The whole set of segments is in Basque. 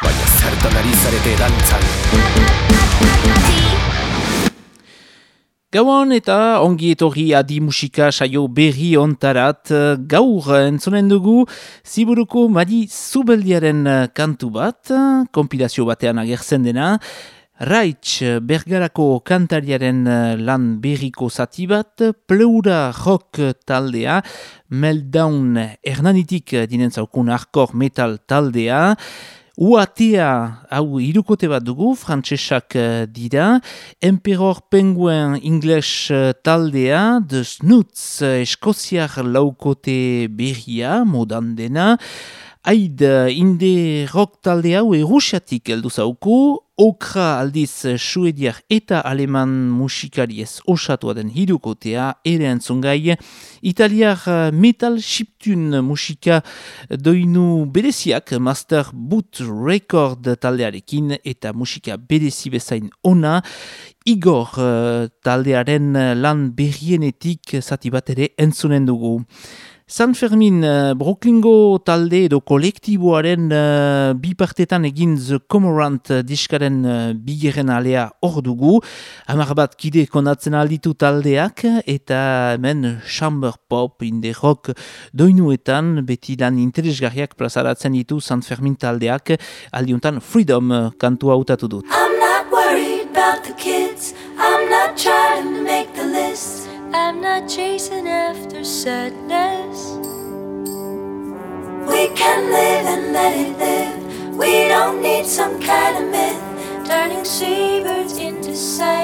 Baina zertan ari zarete dantzan Gauan eta ongi etorri adi musika saio berri ontarat. Gaur entzonen dugu ziburuko madi zubeldiaren kantu bat, kompilazio batean agertzen dena, Raitz bergarako kantariaren lan berriko zati bat, pleura rock taldea, meltdown ernanitik dinen zaukun arkor metal taldea, Uatea, hau irukote bat dugu, frantsesak dira, Emperor Penguin English taldea, The Snoots eskoziar laukote berria, modan dena, Aid, inde rock talde hau erusiatik heldu zauku, okra aldiz suediak eta aleman musikariez osatua den hirukotea ere entzungai, italiar metal shiptun musika doinu bereziak Master Boot Record taldearekin eta musika berezi bezain ona, Igor taldearen lan berrienetik zati bat ere entzunen dugu. San Fermin uh, Brooklyngo talde edo kolektiboaren uh, bipartetan egin The Comorant uh, diskaren uh, bigeren alea hor dugu. Hamar bat kide konatzen alditu taldeak eta hemen chamber pop inde rock doinuetan beti lan interesgarriak plazaratzen ditu San Fermin taldeak aldiuntan Freedom kantua hautatu dut. I'm not worried about the kids I'm not trying to make the I'm not chasing after sadness. We can live and let it live. We don't need some kind of myth, turning seabirds into sirens.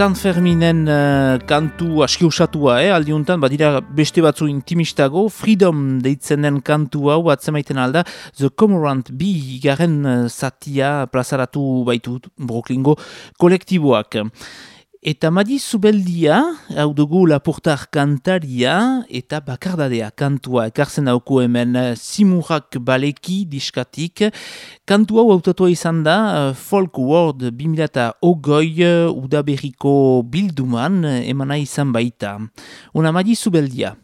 San Ferminen uh, kantu aski usatua, eh, aldiuntan, badira beste batzu intimistago, Freedom deitzen den kantu hau, atzemaiten alda, The Comorant B garen uh, satia plazaratu baitu Brooklyngo kolektiboak. Eta Madi Zubeldia, hau dugu lapurtar kantaria, eta bakardadea kantua ekartzen dauku hemen Simurak Baleki diskatik. Kantu hau autatua izan da uh, Folk World 2000 ogoi uh, udaberriko bilduman emana izan baita. Una Madi Zubeldia.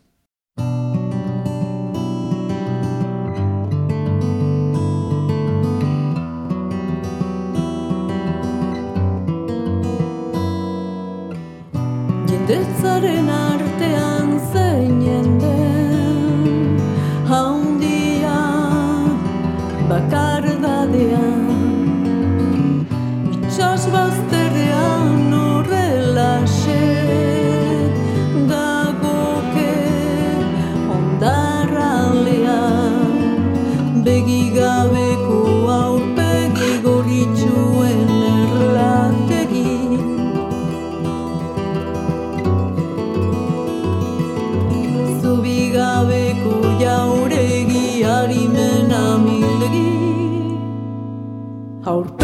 でされない。قول.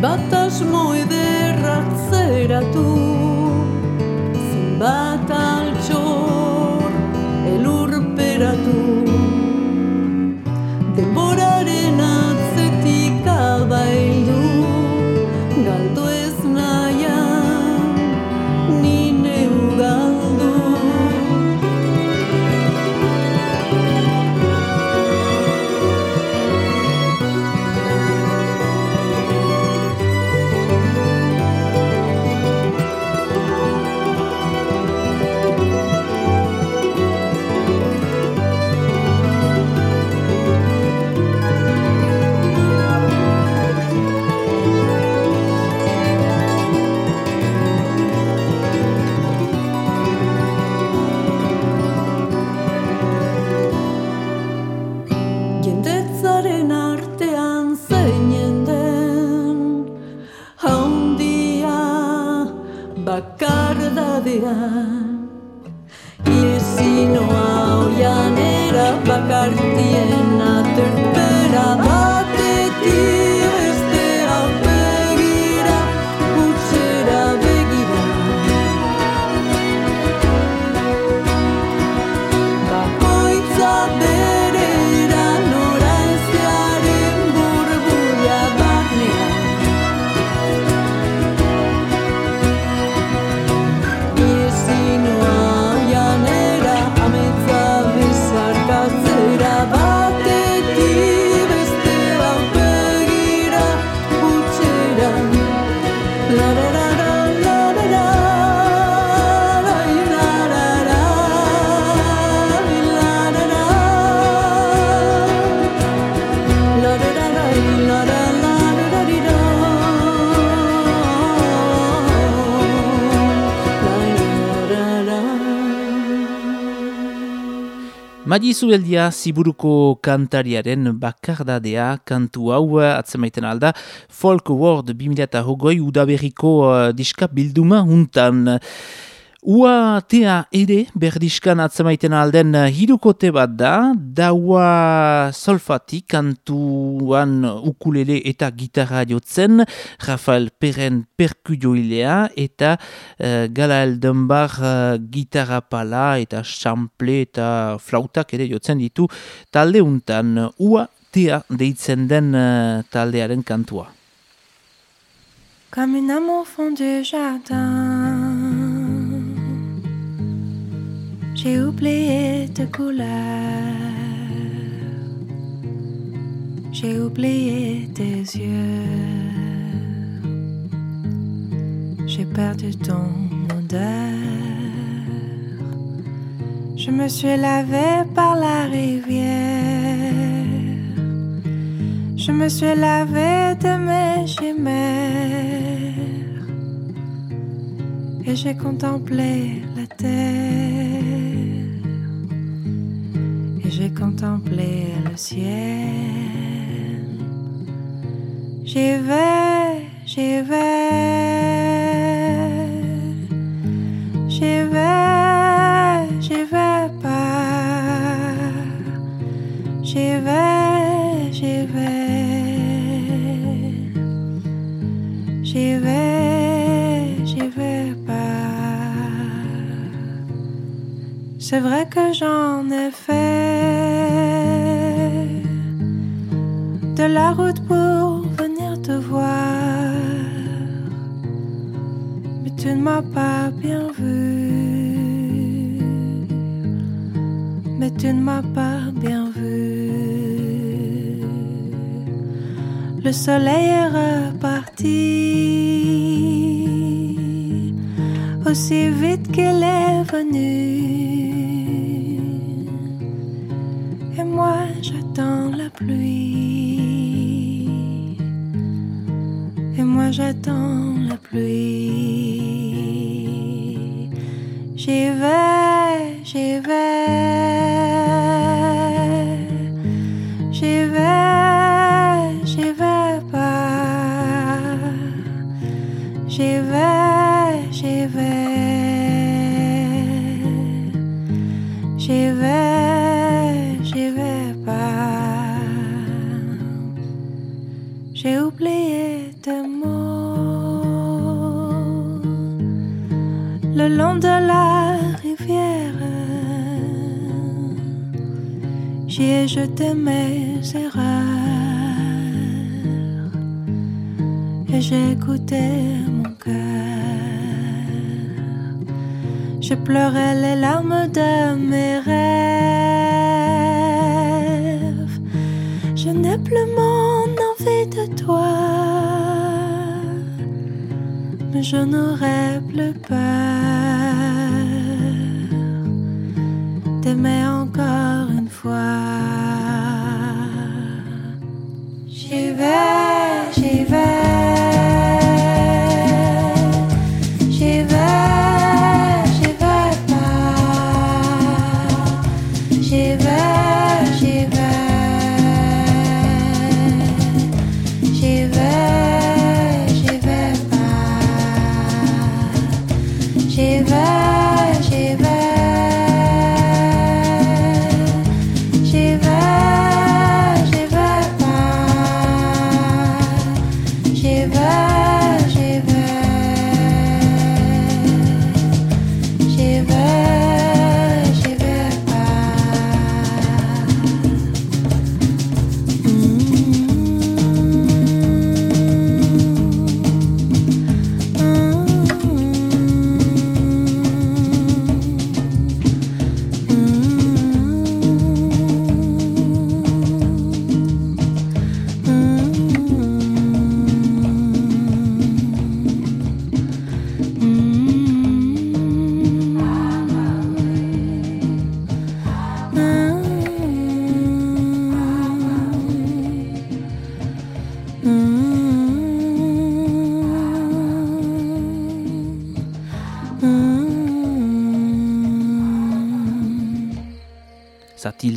Zenbat asmo ederrak zeratu Zenbat altxor elurperatu Madi Zubeldia ziburuko kantariaren bakardadea kantu hau eh, atzemaiten alda Folk World 2008 udaberriko uh, diska bilduma huntan. Ua tea ere berdiskan atzemaiten alden uh, hirukote bat da, daua solfati kantuan ukulele eta gitarra jotzen, Rafael Perren perkujoilea eta uh, Galael Dunbar uh, gitarra pala eta sample eta flautak ere jotzen ditu talde untan. Ua tea deitzen den uh, taldearen kantua. au fond du jardin. J'ai oublié de couleur, j'ai oublié tes yeux, j'ai perdu ton odeur. Je me suis lavé par la rivière. Je me suis lavé de mes chimères et j'ai contemplé la terre j'ai contemplé le ciel. J'y vais, j'y vais, j'y vais, j'y vais pas, j'y vais, j'y vais, j'y vais, C'est vrai que j'en ai fait de la route pour venir te voir, mais tu ne m'as pas bien vu, mais tu ne m'as pas bien vu. Le soleil est reparti aussi vite qu'il est venu. Et moi j'attends la pluie. Mes erreurs et écouté mon cœur. Je pleurais les larmes de mes rêves. Je n'ai plus mon envie de toi, mais je n'aurai plus peur t'aimer encore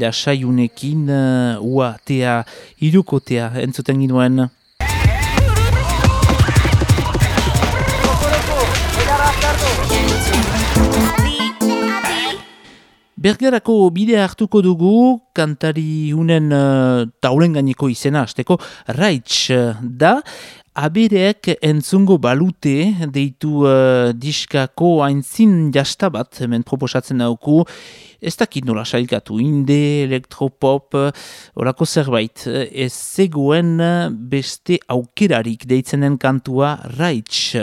lasaiunekin uh, ua tea irukotea entzuten ginuen. Bergerako bidea hartuko dugu, kantari unen uh, taulen gaineko izena, azteko Raitz uh, da, Abereek entzungo balute deitu uh, diskako haintzin jasta bat hemen proposatzen dauku. Ez dakit nola sailkatu, inde, elektropop, uh, horako zerbait. Ez zegoen beste aukerarik deitzenen kantua Raitz.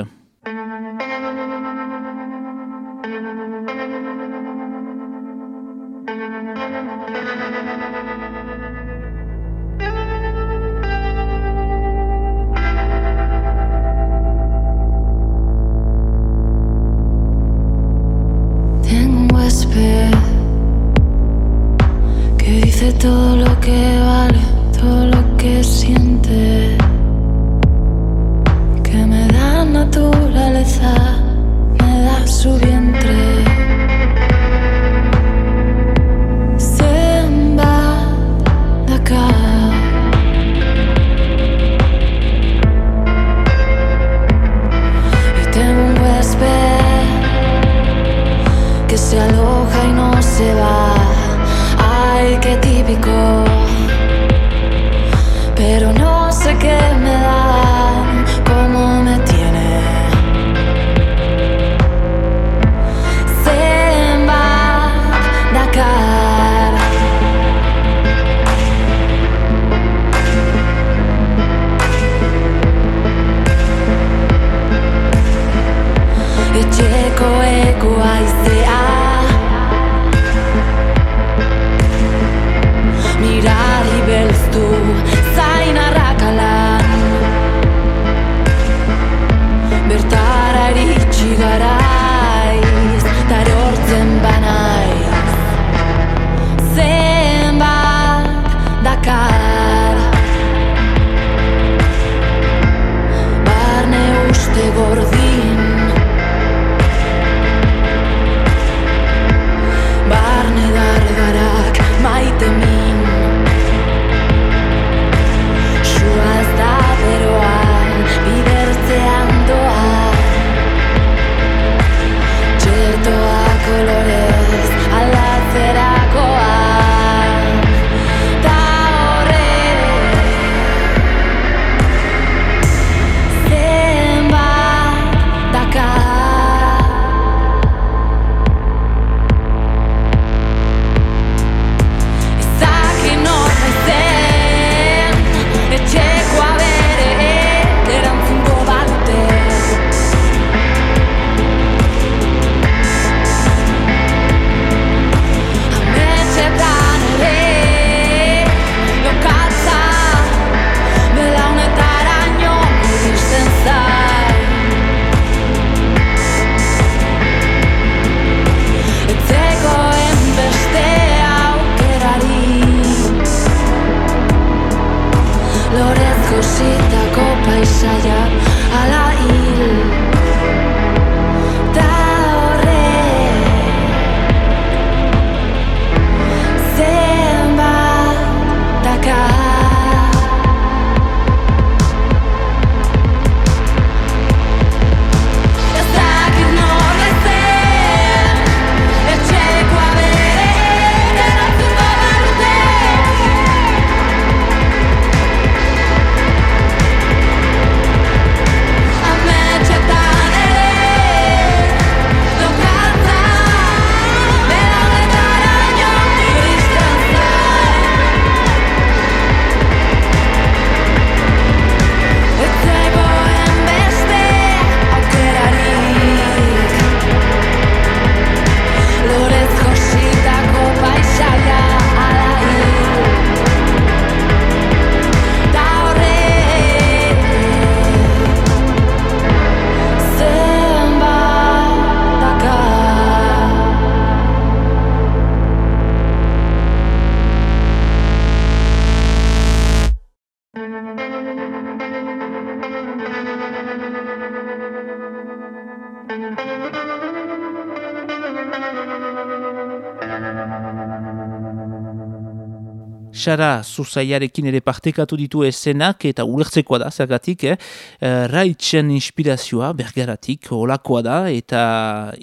Baixara zuzaiarekin ere partekatu ditu esenak eta ulertzekoa da, zergatik, eh? eh raitzen inspirazioa bergaratik, olakoa da, eta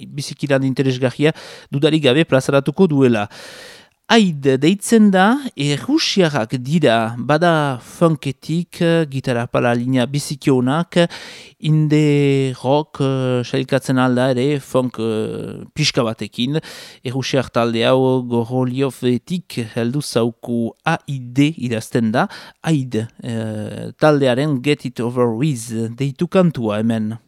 bizikilan interesgahia dudarik gabe plazaratuko duela. Aid deitzen da, errusiarrak dira, bada funketik, gitarra pala linea bizikionak, inde rock uh, sailkatzen alda ere, funk uh, pixka batekin, errusiar talde hau goroliofetik heldu zauku AID idazten da, Aid uh, taldearen Get It Over With deitu kantua hemen.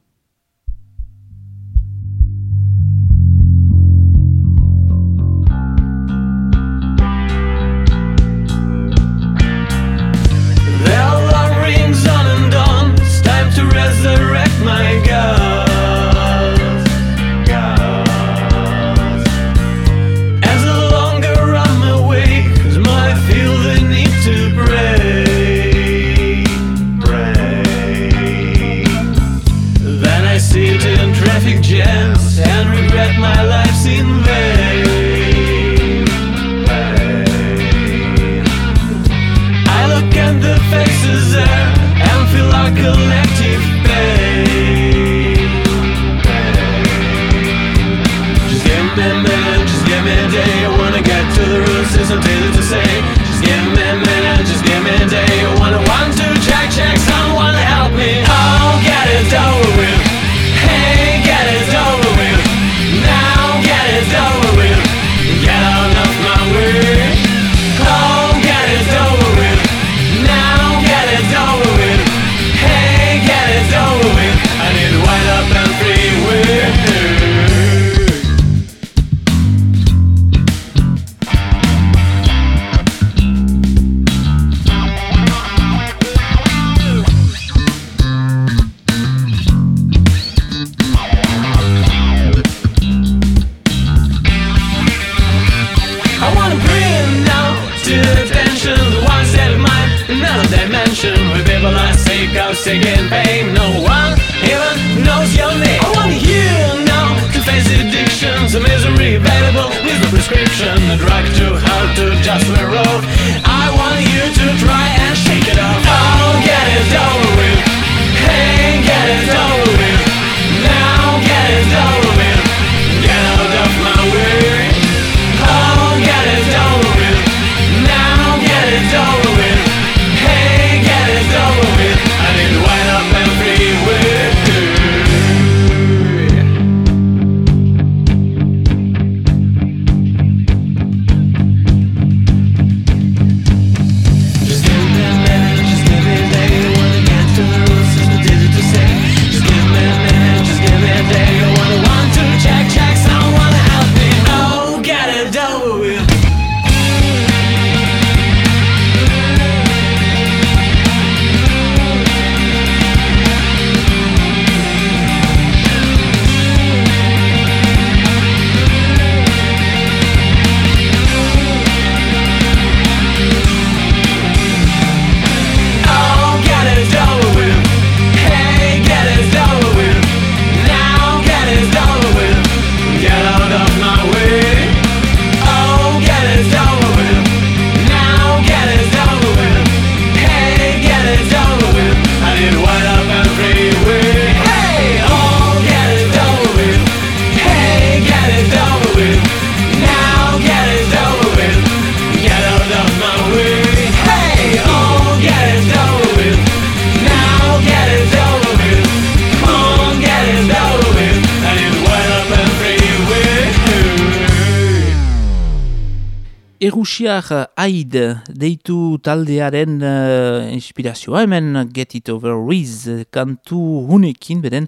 Rusiar Aid deitu taldearen uh, inspirazioa hemen Get It Over With kantu hunekin beden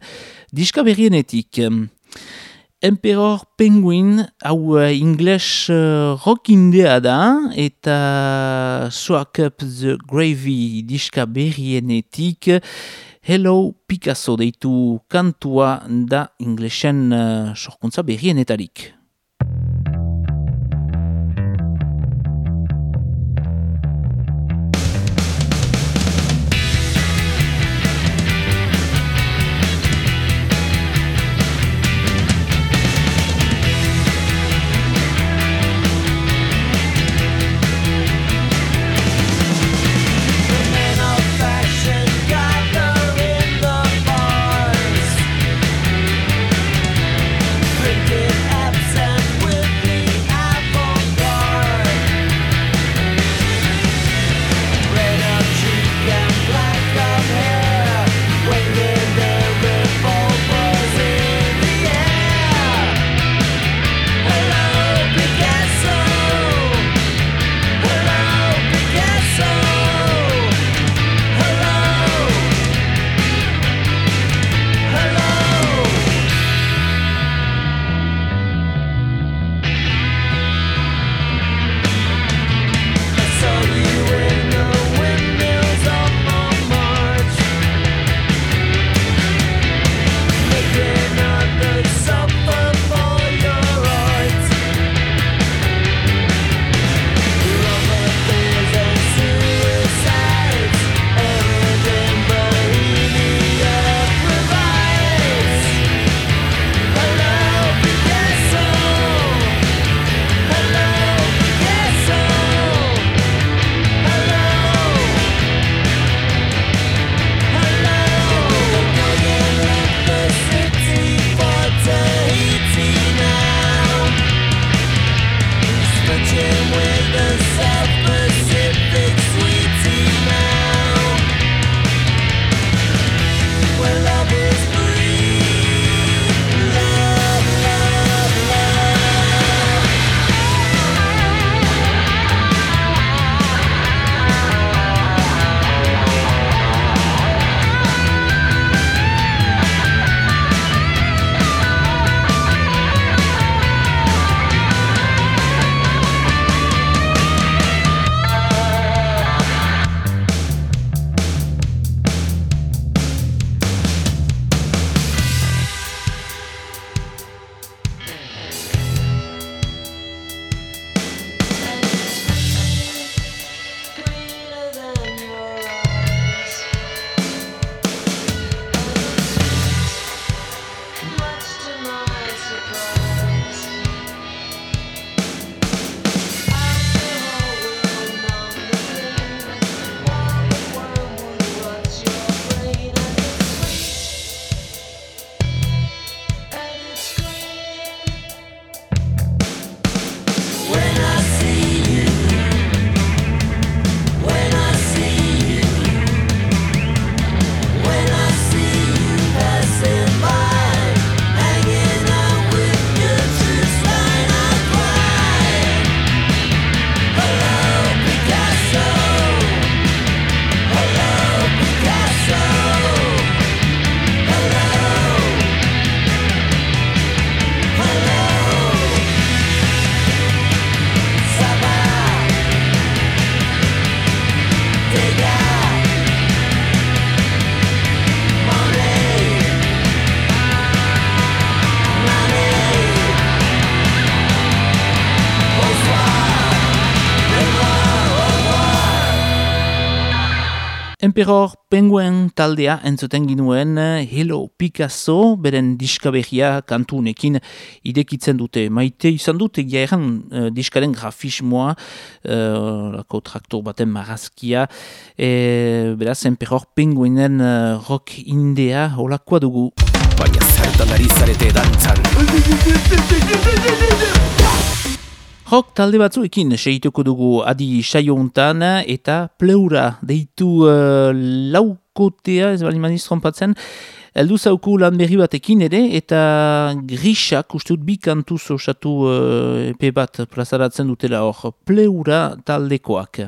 diska berrienetik. Emperor Penguin hau ingles uh, rock indea da eta Swag Up The Gravy diska berrienetik Hello Picasso deitu kantua da inglesen uh, sorkuntza berrienetarik. Emperor Penguin taldea entzuten ginuen eh, Hello Picasso, beren diskaberria kantunekin idekitzen dute. Maite izan dute egan uh, diskaren grafismoa, uh, lako traktor baten marazkia, e, beraz Emperor Penguinen uh, rock indea holakoa dugu. Baina zertan ari zarete dantzan Rock talde batzuekin segituko dugu adi saio untan eta pleura deitu uh, laukotea, ez bali maniz trompatzen, eldu zauku lan berri batekin ere eta grisak ustut bi kantuz osatu uh, epe bat plazaratzen dutela hor pleura taldekoak.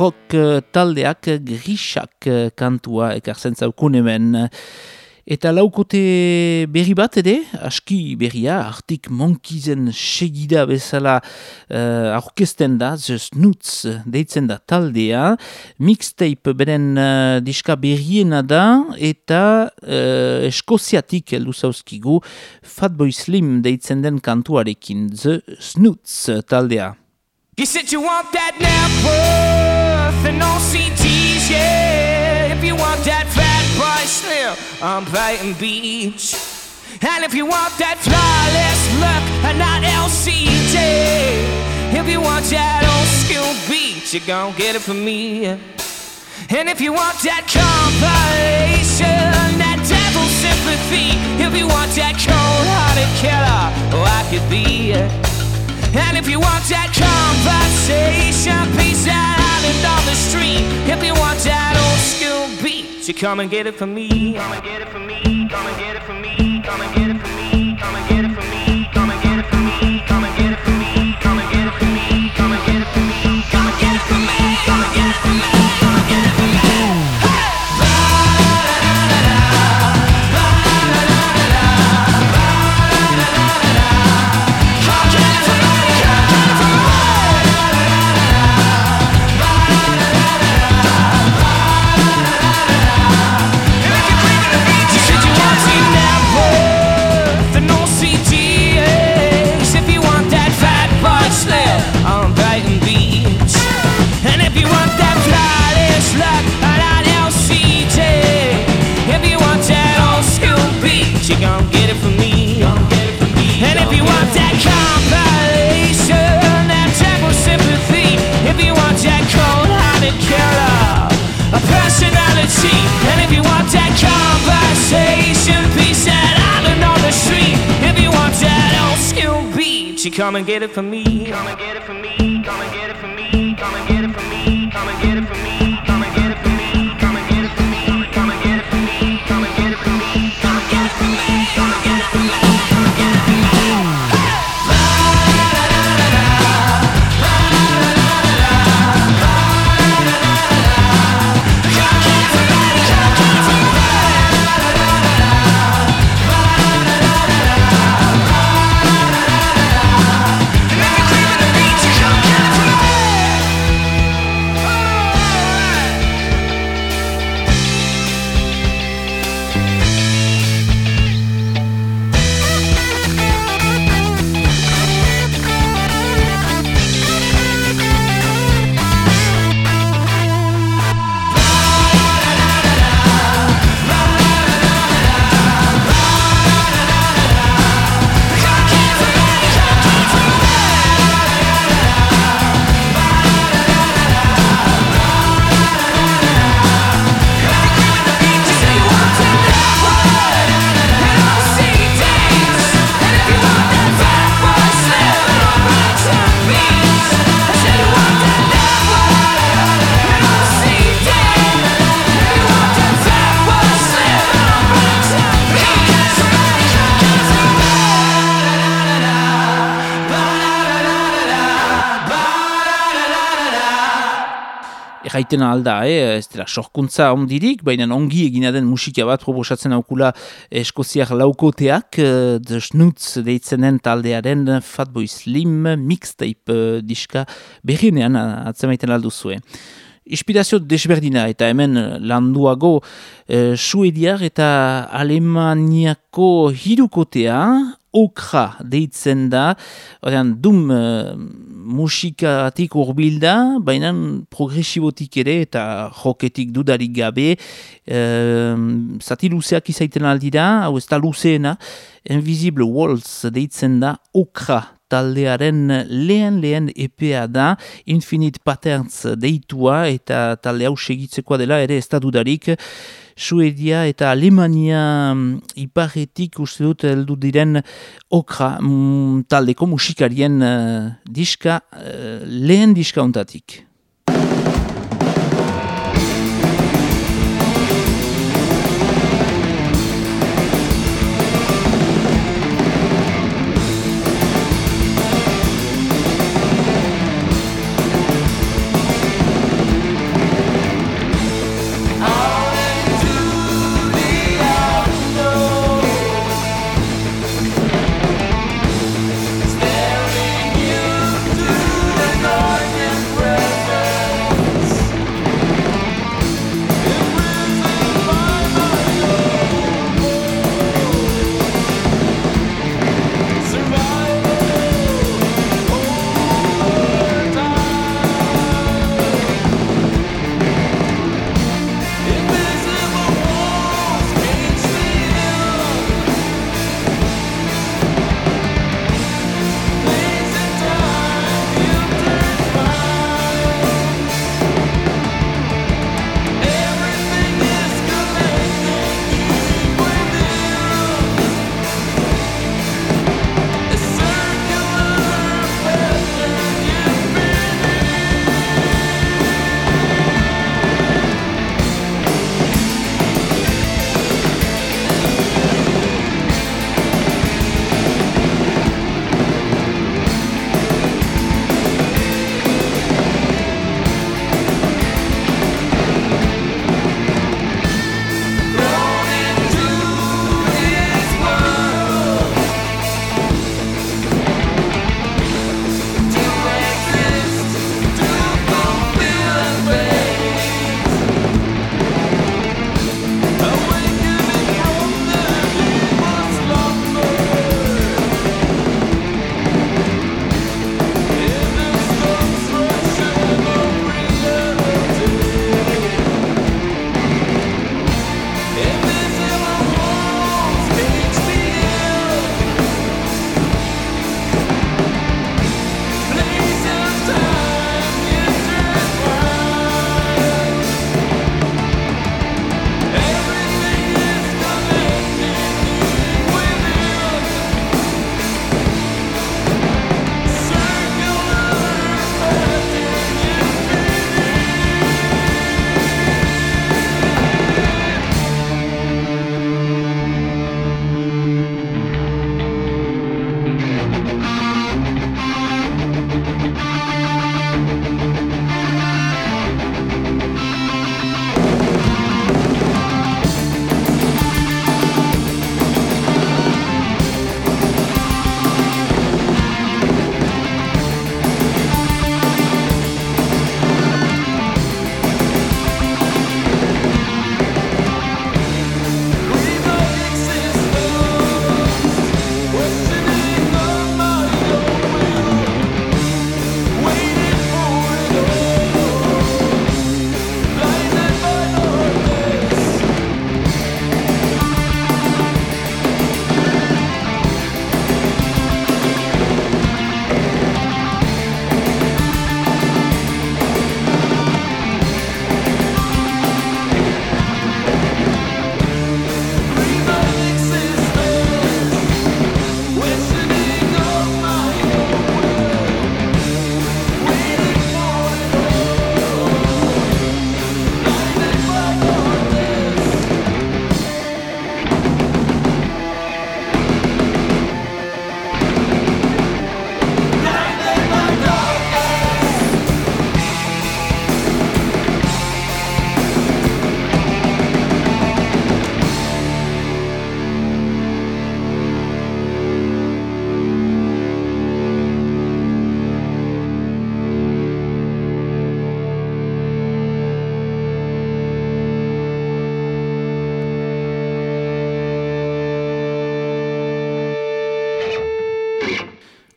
Rock eh, taldeak eh, grisak eh, kantua ekartzen zaukun hemen. Eta laukote berri bat ere, aski berria, artik monkizen segida bezala uh, aurkezten da, Snoots deitzen da taldea, mixtape beren uh, diska berriena da, eta uh, eskoziatik heldu zauzkigu, Fatboy Slim deitzen den kantuarekin, The Snoots taldea. You said you want that Napworth and no CDs, yeah. If you want that fat boy slim on Brighton Beach. And if you want that flawless look and not LCD. If you want that old school beat, you gon' get it from me. And if you want that compilation, that devil sympathy. If you want that cold-hearted killer, oh, I could be. And if you want that conversation, peace out on the street. If you want that old school beat, you come and get it from me. Come and get it me. Come and get it come and get it for me. Come and get it for me. Come and get it Erraiten alda, eh? ez dela sorkuntza ondirik, baina ongi egina den musika bat proposatzen aukula eskoziak laukoteak, eh, The Schnutz deitzen den taldearen Fatboy Slim mixtape eh, diska berrienean atzemaiten alduzue. Inspirazio desberdina eta hemen landuago eh, suediar eta alemaniako hirukotea, okra deitzen da, orean, dum uh, musikatik urbilda, baina progresibotik ere eta joketik dudarik gabe, uh, zati luzeak izaiten aldira, hau ez da luzeena, Invisible Walls deitzen da okra taldearen lehen lehen EPA da, Infinite Patterns deitua eta talde hau segitzekoa dela ere ez da dudarik, Suedia eta Alemania mm, iparretik uste dut heldu diren okra mm, taldeko musikarien uh, diska, uh, lehen diska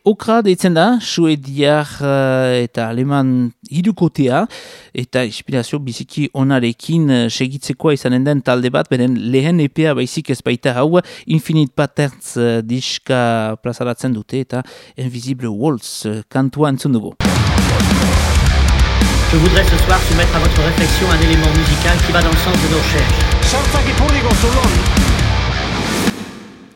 okra deitzen da, suediar uh, eta aleman hidukotea, eta inspirazio biziki onarekin uh, segitzekoa izanen den talde bat, beren lehen epea baizik ez baita hau, Infinite Patterns uh, diska plazaratzen dute, eta Invisible Waltz kantua entzun dugu. Je voudrais ce soir soumettre à votre réflexion un élément musical qui va dans le sens de nos recherches.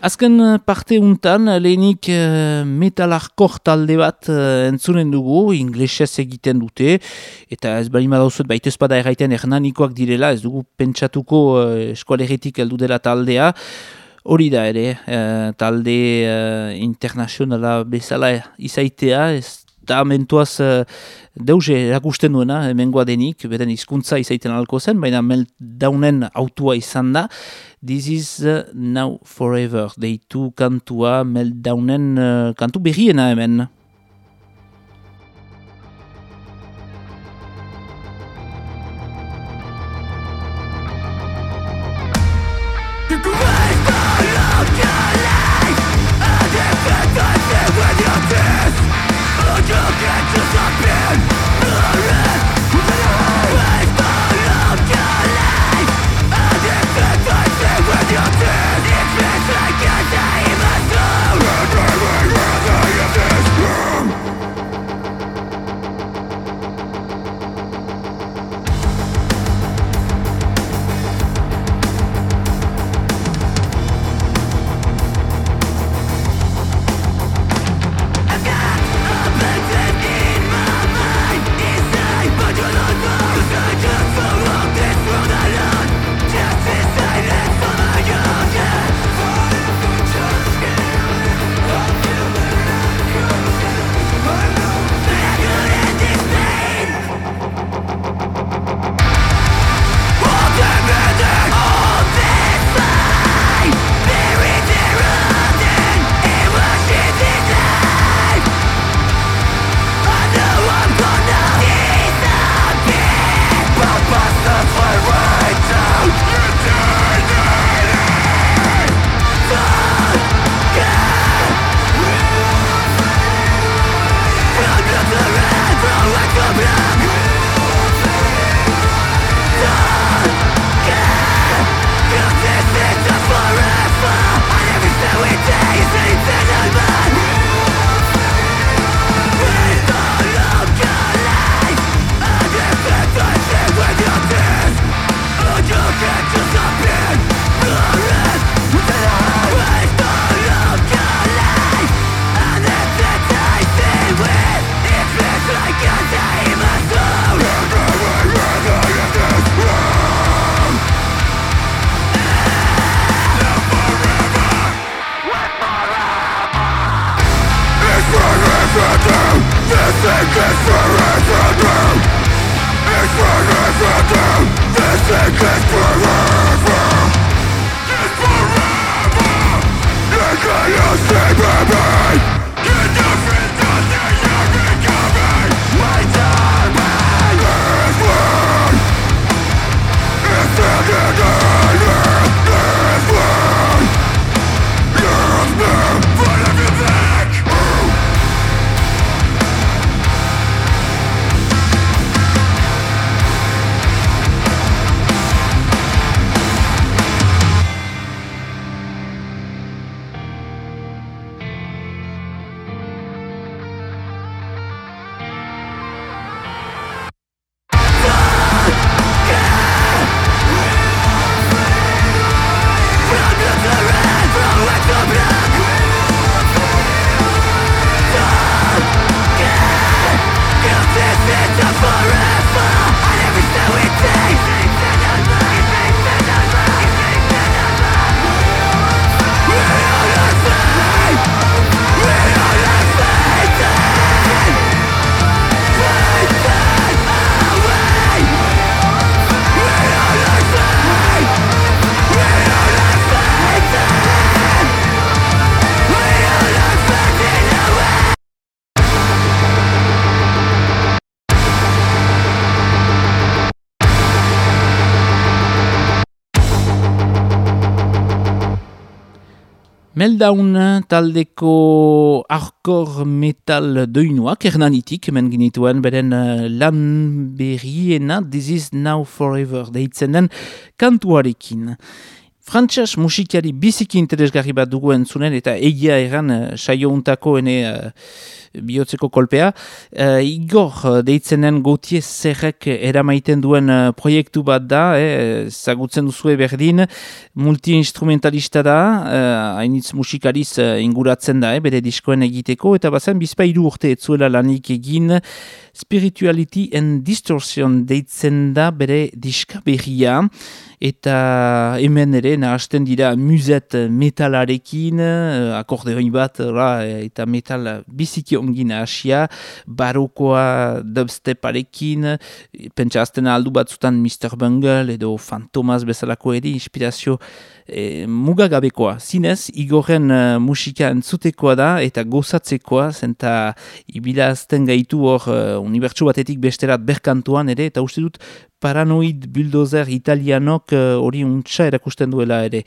Azken eh, parte untan, lehenik uh, metalarkor talde bat uh, entzunen dugu, inglesez egiten dute, eta ez bali madauzut baita espada erraiten ernanikoak direla, ez dugu pentsatuko uh, eskualeretik heldu dela taldea, hori da ere, uh, talde uh, internazionala bezala izaitea, ez da mentuaz uh, deuze erakusten duena, hemengoa denik, beren hizkuntza izaiten alko zen, baina daunen autua izan da, This is uh, now forever, deitu kantua meldaunen uh, kantu berriena hemen. Meldaun taldeko arkor metal doinuak ernanitik, hemen ginituen beren uh, lan berriena This is now forever deitzen den kantuarekin. Frantxas musikari biziki interesgarri bat dugu entzunen eta egia egan uh, saio untako ene uh, bihotzeko kolpea. Uh, Igor deitzenen gotie zerrek eramaiten duen uh, proiektu bat da, eh, zagutzen duzue berdin, multi-instrumentalista da, hainitz musikariz uh, inguratzen da, eh, bere diskoen egiteko, eta bazen bizpa iru urte etzuela lanik egin, Spirituality and Distortion deitzen da bere diska berria eta hemen ere nahazten dira muzet metalarekin, eh, akordeoin bat eta metal biziki ongina hasia, barokoa dubsteparekin, pentsa azten aldu batzutan Mr. Bungle edo Fantomas bezalako ere inspirazio e, mugagabekoa. Zinez, igorren uh, musika entzutekoa da eta gozatzekoa, zenta ibilazten gaitu hor uh, unibertsu batetik besterat berkantuan ere, eta uste dut paranoid bulldozer italianok hori uh, untsa erakusten duela ere.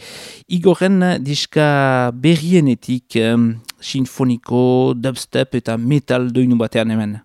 Igorren diska berrienetik um, sinfoniko, dubstep eta metal doinu batean hemen.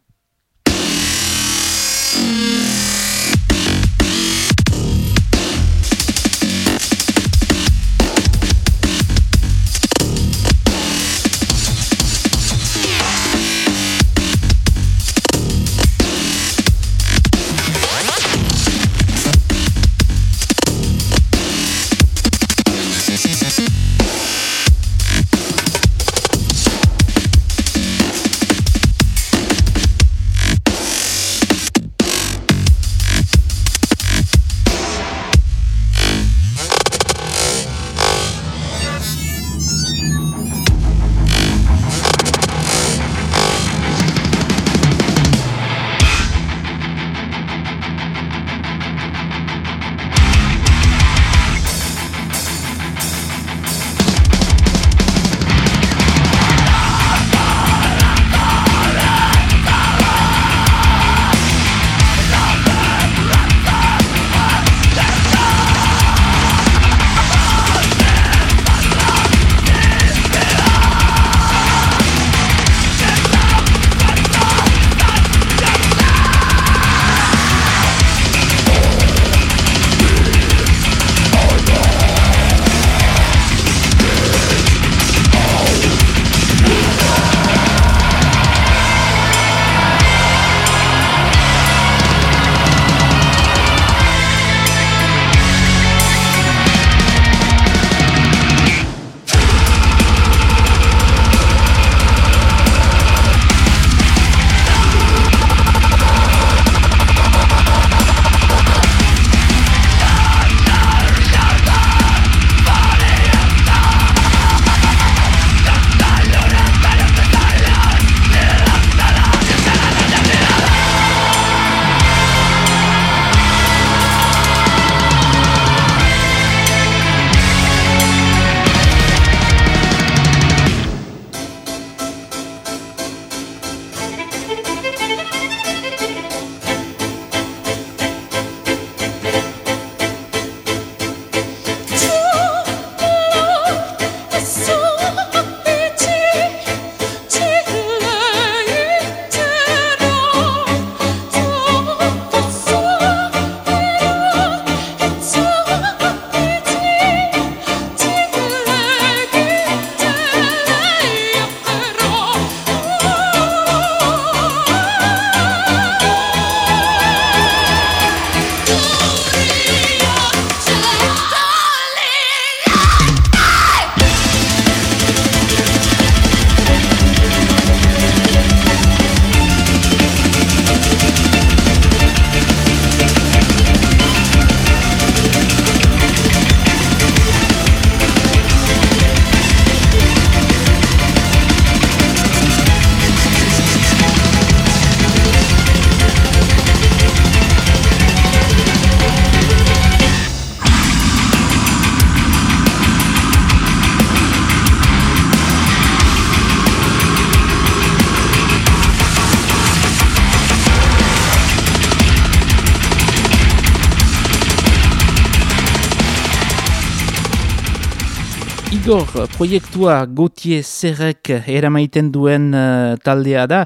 Igor proiektua gotie zerrek eramaiten duen uh, taldea da.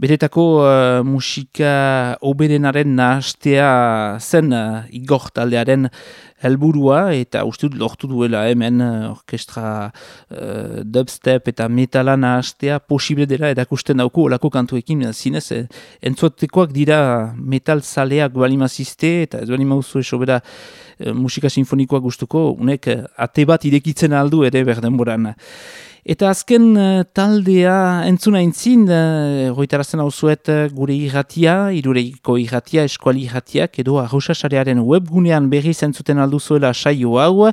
Beretako uh, musika oberenaren nahastea zen uh, Igor taldearen helburua eta uste dut lortu duela hemen orkestra uh, dubstep eta metala nahastea posible dela erakusten dauku olako kantuekin zinez eh, entzuatekoak dira metal zaleak balimazizte eta ez balimauzu esobera Eh, musika sinfonikoa gustuko, unek eh, ate bat irekitzen aldu ere berdenboran. Eta azken uh, taldea entzuna intzin, uh, goitarazten hau zuet gure irratia, irureiko irratia, eskuali irratiak, edo arrosasarearen webgunean berri zentzuten aldu zuela saio hau,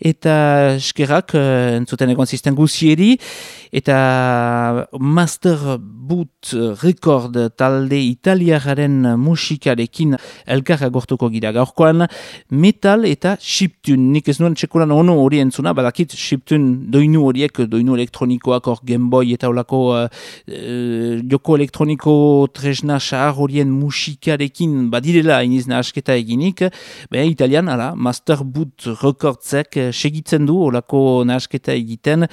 eta eskerrak uh, entzuten egon zisten guzieri, eta Master Boot Record talde italiararen musikarekin elkarra gortuko gira. Gaurkoan metal eta chiptun. Nik ez nuen txekuran ono hori entzuna, badakit chiptun doinu horiek, doinu elektronikoak hor Gameboy eta olako uh, uh, joko elektroniko tresna sahar horien musikarekin badirela inizna asketa eginik, beha italian, ala, Master Boot Recordsek segitzen du olako nasketa egiten,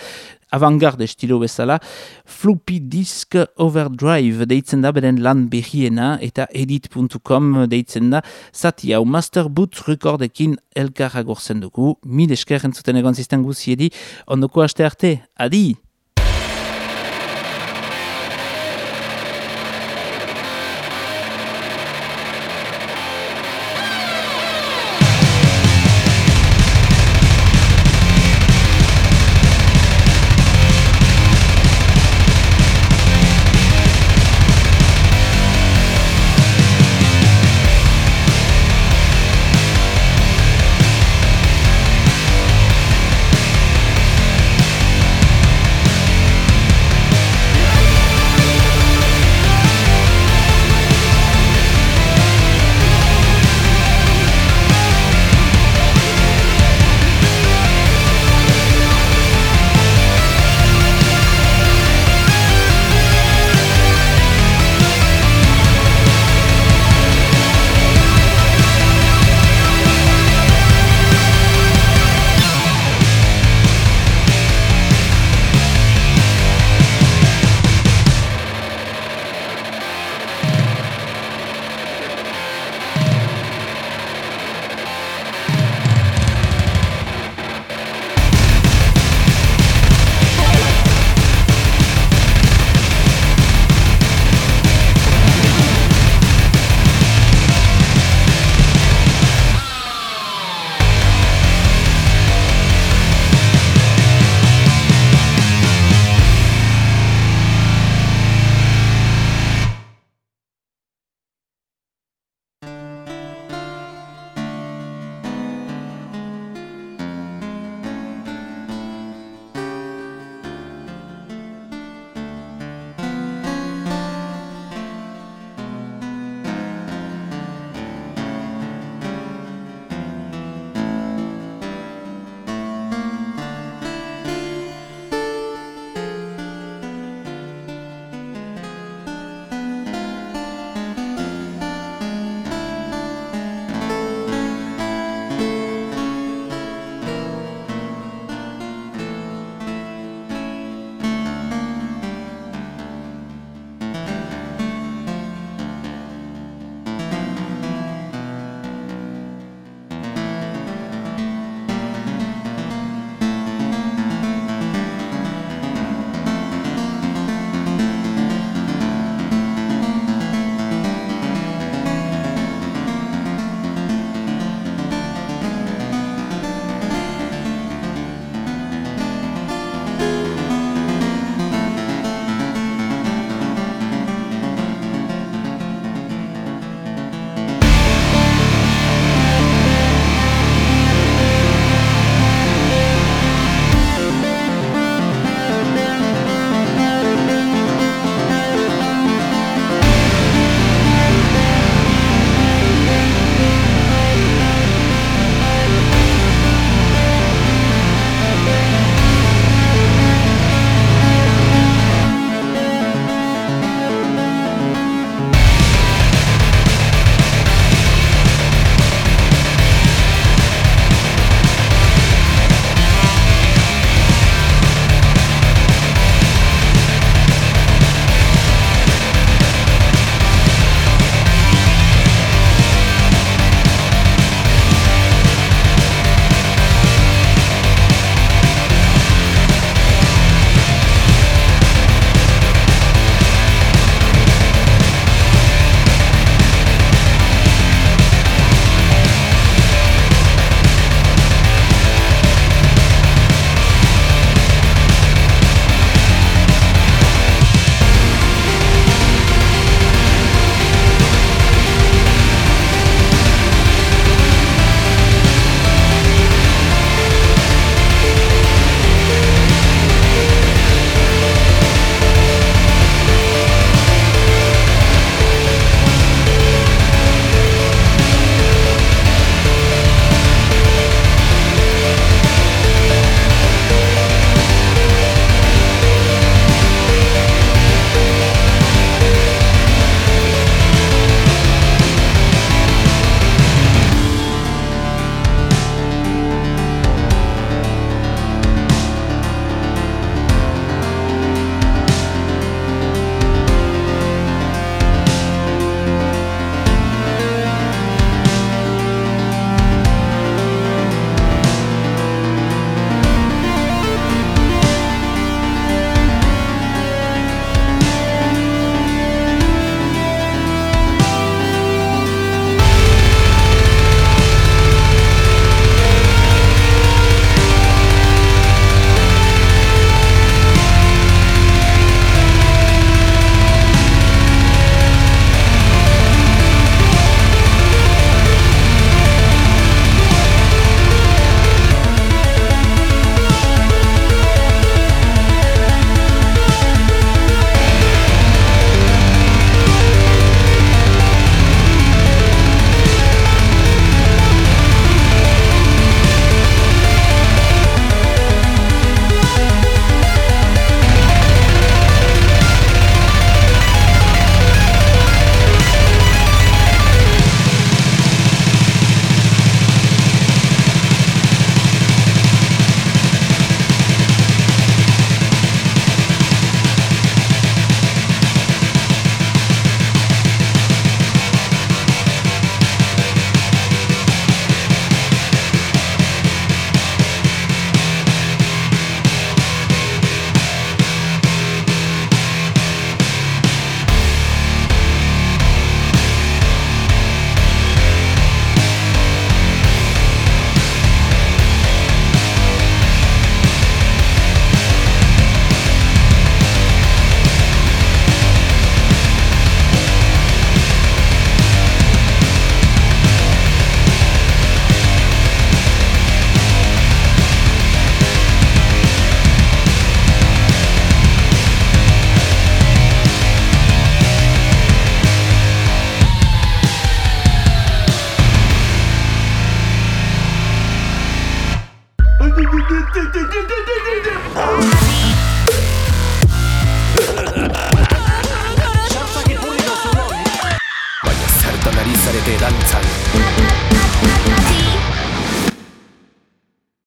avantgarde estilo bezala, floppy disk overdrive deitzen da beren lan behiena eta edit.com deitzen da zati hau. Masterboot rekordekin elkarra gorzen dugu, mil esker entzuten egon zisten guziedi, ondoko aste arte, adi!